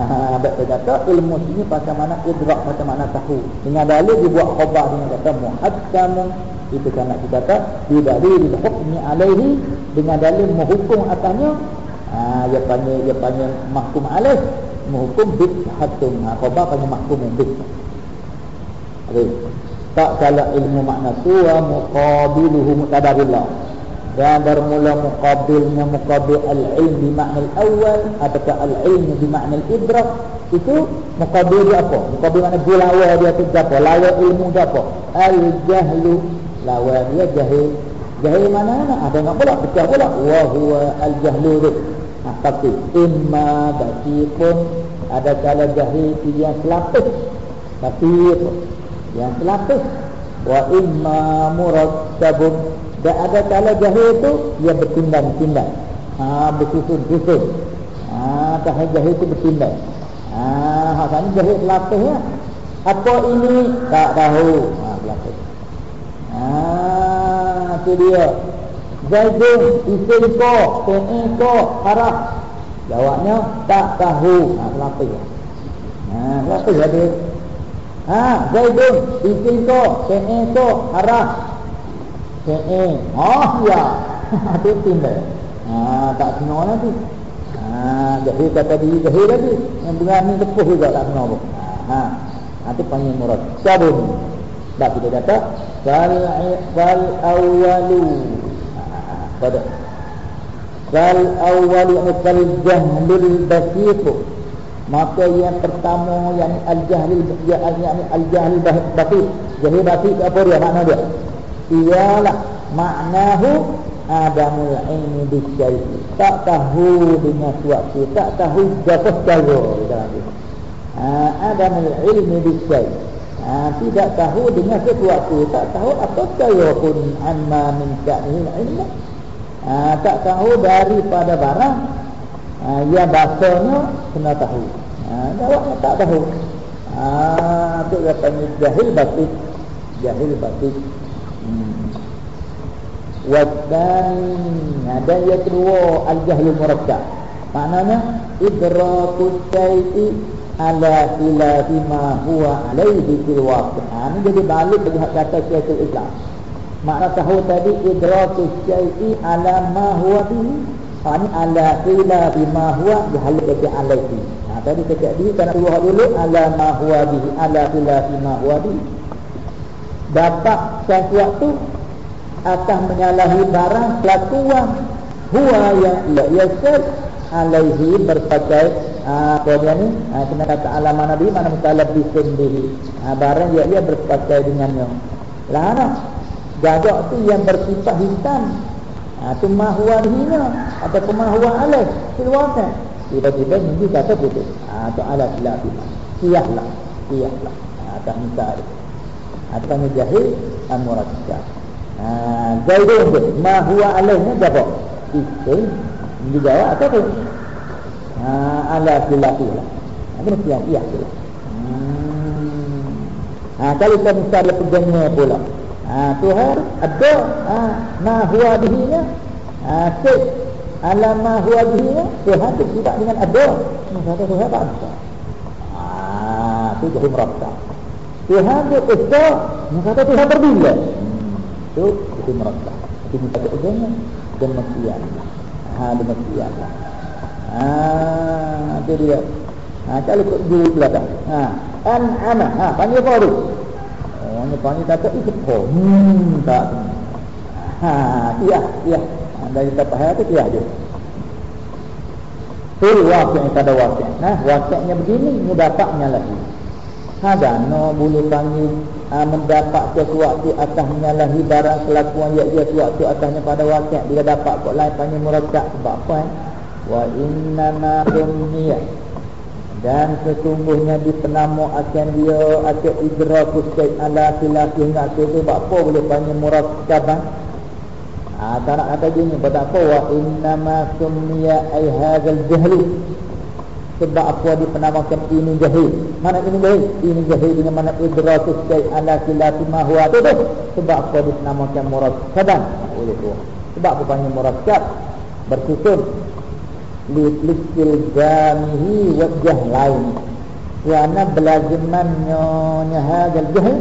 Ah, ada kata ilmu sini pasal mana idrak pasal mana tahu. Dengan dalil dibuat khabar dengan kata muhakkam itu kan kita kata di dalil hukmi alaihi dengan dalil menghukum atasnya ah dia panggil dia panggil mahkum alaih menghukum bid hatum ha, khabar panggil mahkum bid tak salah ilmu makna tu wa muqabiluhu mutadabillah dan bermula muqabilnya muqabil al-ilm di makna al-awwal atau al-ilm di makna al-idrak itu muqabil dia apa? muqabil makna dia lawa dia tu apa? lawa ilmu dia apa? al-jahlu lawa dia jahil jahil mana mana? ada nak pula? pecah pula wa huwa al-jahlu tu nah, tapi imma pun ada kala jahil yang selapis tapi yang selapis wa imma murattabun dan ada kala jahil itu dia bertindang-tindang. Ha bersusun-susun. Ha tahun jahil itu bertindang. Ha hak sana jahil lapis ya. Apa ini? Tak tahu. Ha lapis. Ha tu dia. Zaidun isim ko, te'e ko, harap. Jawabnya tak tahu. Ha lapis. Ha lapis ada. Ha Zaidun isim ko, te'e ko, harap. Eh, oh ya. Itu timbul. Ha, tak kena lagi. Ha, jadi kata dia jadi lagi. Yang berani tepuh juga tak kena pun. Ha, nanti panggil murad. Sabun. Tak kita kata fal fal awalu. Pada fal awalu fal jahlul basit. Maka yang pertama yang al-jahlil yang al-jahlil basit. Jahil basit apa dia makna dia? Ialah maknahu adamul ilmi bisyai'i tak tahu dengan suatu tak tahu jatuh cara dalam itu ha, Adam ilmi bisyai. Ha, Tidak tahu dengan sesuatu Tak tahu apa kaya pun Amma min ka'nihil ilmu. Ha, Tak tahu daripada barang. Ha, Yang bahasanya Kena tahu. Ha, Jawabnya tak tahu. Ha, Itu katanya jahil batik. Jahil batik Wadani Ada yang kedua Al-Jahlul Murakkab Maknanya Idrakus syai'i Ala khilafi ma huwa alaihi fil waqi' ha, Ini jadi balik bagi kata syaitul Islam. Makna tahu tadi Idrakus syai'i ala ma huwa bihi ha, Ini ala khilafi ma huwa Jahalik bagi alaihi. Ha, Tadi kata dia Kerana dulu dulu Ala ma huwa bihi Ala khilafi ma huwa bihi Dapat sesuatu akan menyalahi barang kelakuan huwa yang ia yasad alaihi berpakai ah, apa dia ni? Ha, kena kata alamat nabi mana mutalab bisundihi ha, barang yang ia berpakai dengannya. Lana gagak tu yang bersifat hitam. Ha, tu mahwa dihina atau mahwa alaih silwakan tiba-tiba ini kata putus. Ha, tu ala silafi siyahlah siyahlah ha, tak minta ada atau jahil amurakkab Zaidun tu Ma huwa alaihnya jawab Isim Dia jawab apa? Tu ha, Ala silati lah. Ini mesti yang iya hmm. ha, Kalau kita misalnya pegangnya pula. Ha, Tuhan ada ha, Ma huwa dihinya ha, Sik. Ala ma huwa dihinya Tuhan tu tidak dengan ada. Tuhan tak ada ha, Itu jadi merasa Tuhan tu besar Masa Tuhan berbila itu itu merasa itu kita ujungnya. Demikian. Ha demikian. Ha itu dia. Ha kalau di belakang. Ha an ana ha panggil baru oh ni panggil kata itu oh hmm tak. Ha iya iya ha, dari kita paham itu iya dia Fil wakil pada wakil. Nah wakilnya begini Ini dapatnya lagi Ada no boleh panggil uh, mendapat sesuatu atas menyalahi barang kelakuan ya dia sesuatu atasnya pada wakil dia dapat kok lain panggil murakkab sebab apa eh? wa inna ma dunya dan sesungguhnya di penama akan dia akan idrakus syai ala khilafi hingga tu sebab apa boleh panggil murakkab Ah, tak nak kata gini, pada apa? Wa inna ma summiya ay hadzal jahli sebab apa dipenamakan ini jahil? Mana ini jahil? Ini jahil dengan mana idratus syai ala kilati ma huwa tu tu sebab apa dipenamakan murakkaban oleh tu. Sebab apa panggil murakkab bersusun li likil jamihi wajah lain. Kerana belajamannya hadal jahil.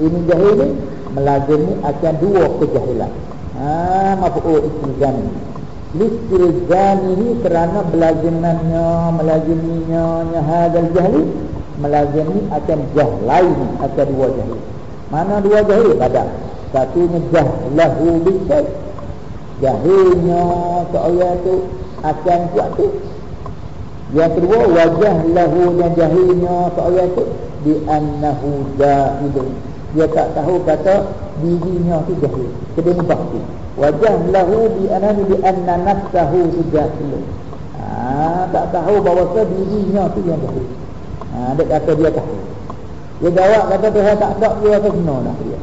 Ini jahil ni melazimi akan dua kejahilan. Ha mafu'ul istijani Listilzamihi kerana belajenannya Melaziminya Nyahadal jahli Melazimi akan jahlain Akan dua jahil. Mana dua jahil? Ada. Satunya jahlahu bisyai. Jahilnya Seorang itu Akan suatu Yang kedua Wajah lahunya jahilnya Seorang itu Di annahu jahilun Dia tak tahu kata Dirinya itu jahil. Kedua bakti wajah lahu bi anani bi anna nafsahu tujahil ha, tak tahu bahawa dirinya tu yang tahu. Ha, dia kata dia tahu. Dia jawab kata Tuhan tak ada dia akan kena nak dia.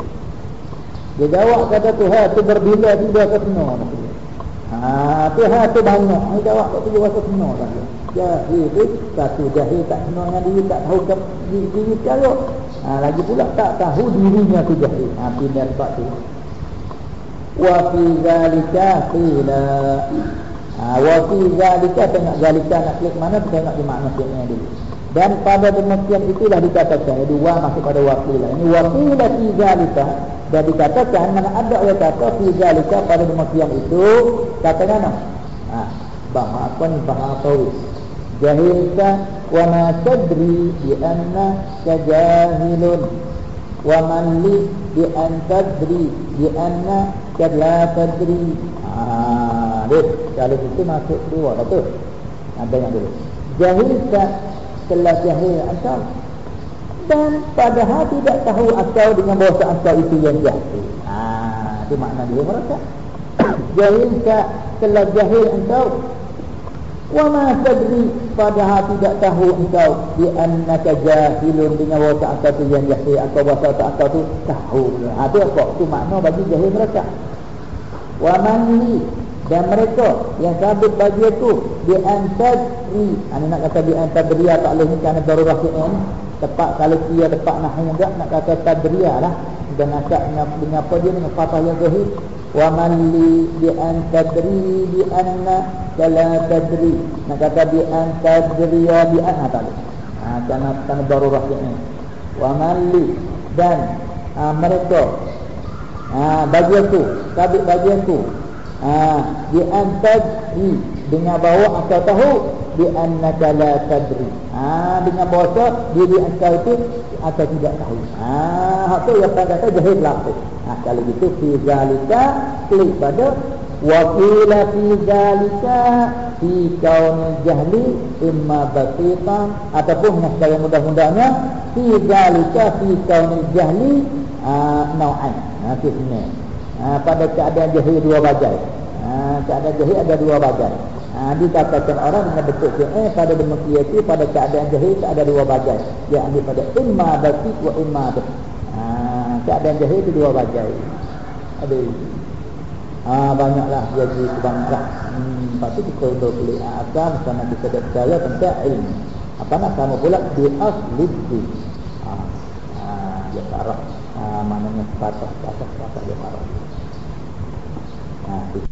Dia jawab kata Tuhan tu berbila dia akan kena nak dia. Ha, Tuhan tu banyak. Dia jawab kata dia akan kena nak dia. Jahil tu satu jahil tak kena dengan diri tak tahu ke diri, diri perkara ha, lagi pula tak tahu dirinya tu jahil. Ha, pindah sebab tu wa qila. Ha, wa fi zalika tengok zalika nak klik mana tengok di makna sini dulu. Dan pada demikian itulah dikatakan jadi wa masuk pada wakilah ini wakilah fi zalika. Dan dikatakan mana ada yang kata fi zalika pada demikian itu katanya mana? Ha, bahawa tawis jahilka wa ma tadri bi anna kajahilun. Wa man li bi an tadri bi anna la tadri. Ah, dek, kalau itu masuk dua dah tu. Ada yang dulu. Jahil tak telah jahil asal. Dan padahal tidak tahu asal dengan bahawa asal itu yang jahil. Ah, itu makna dia mereka. Jahil tak telah jahil engkau Wa ma tadri padahal tidak tahu engkau di annaka jahilun dengan wasa akal tu yang jahil atau wasa akal tu tahu. Tu apa? Tu makna bagi jahil mereka. Wa man li dan mereka yang sabit bagi itu di antadri ane nak kata di antadriya tak boleh ni kerana darurat ni tepat kalau dia tepat nak enggak nak kata tadriya lah dan akak dengan apa dia dengan fatah yang zahir bi an tadri bi anna la tadri nak kata tadriya bi anna tak ha kerana kerana darurat ni. wa man li dan ha, mereka. Ha, bagi aku sabit bagi aku. Ha, di antadri dengan bawa akal tahu annaka la tadri ha, dengan bahasa diri akal itu atau tidak tahu. Ha hak tu yang pada kata jahil laku ha, kalau gitu fi zalika klik pada wa qila fi zalika fi kaun jahli imma basitan ataupun yang mudah-mudahnya fi zalika fi kaun jahli ha, nau'an. Ha, ha, pada keadaan jahil dua bagai. Ha, keadaan jahil ada dua bagai. Ha, dikatakan orang dengan bentuk eh pada demikian itu pada keadaan jahil ada dua bagai. Yang ambil pada imma batik wa imma ha, keadaan jahil itu dua bagai ada ha, banyaklah jadi kebangga hmm, lepas itu kita untuk kulit akal sama kita percaya tentang ilmu. Apa nak sama pula? Di asli ha, ha, dia tarah ha, maknanya patah patah patah dia marah ha,